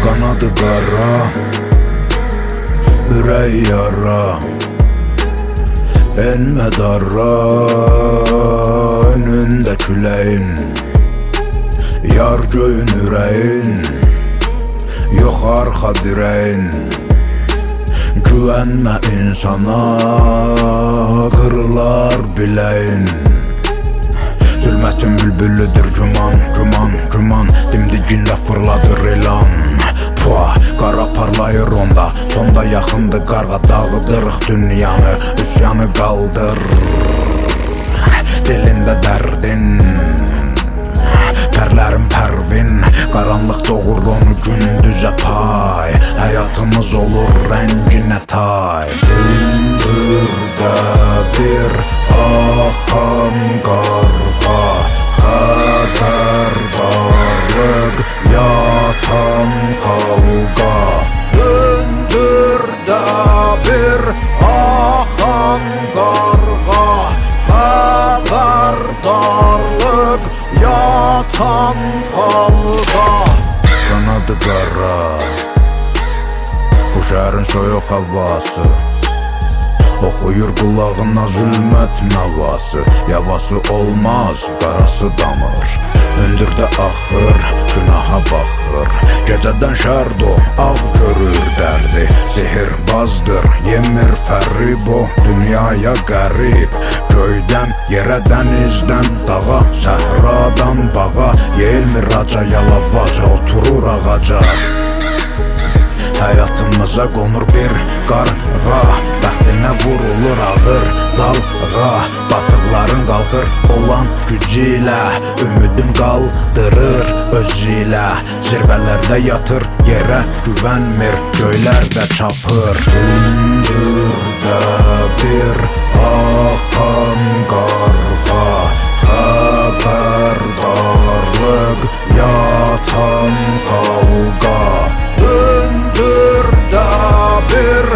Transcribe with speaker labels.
Speaker 1: qara Ürək yara. Enmə darra Önündə küləyin Yar göyün ürəyin Yox arxa dirəyin Güvənmə insana. Qırılar biləyin Zülmətin bülbülüdür güman, güman, güman. Dimdigində fırladır onda Sonda yaxındır qarğa dağıdırıq dünyanı Üsyanı qaldır. Dilində dərdin Pərlərin pərvin Qaranlıq doğur onu gündüzə pay Həyatımız olur rənginə tay. Hündürdə bir Xəbərdarlıq yatan xalqa Qanadı qara Bu şəhərin soyuq havası Oxuyur qulağına zülmət navası Yavası olmaz, qarası damır Hündürdə axır, günaha baxır Gecədən şərdo, ağ görür dərdi Zehirbazdır, yemir fəribo Dünyaya qərib Göydən, yerə dənizdən Dağa, səhradan bağa Yeyilmir raca, yalavaca Oturur ağaca. Həyatımıza qonur bir qarğa. Bəxtinə vurulur ağır dalğa. Batıqların qalxır olan gücü ilə. Ümidin qaldırır özü ilə. Zirvələrdə yatır, yerə güvənmir Göylərdə çapır тәбір ақындарға хабардарлық ятан халға өндір дабір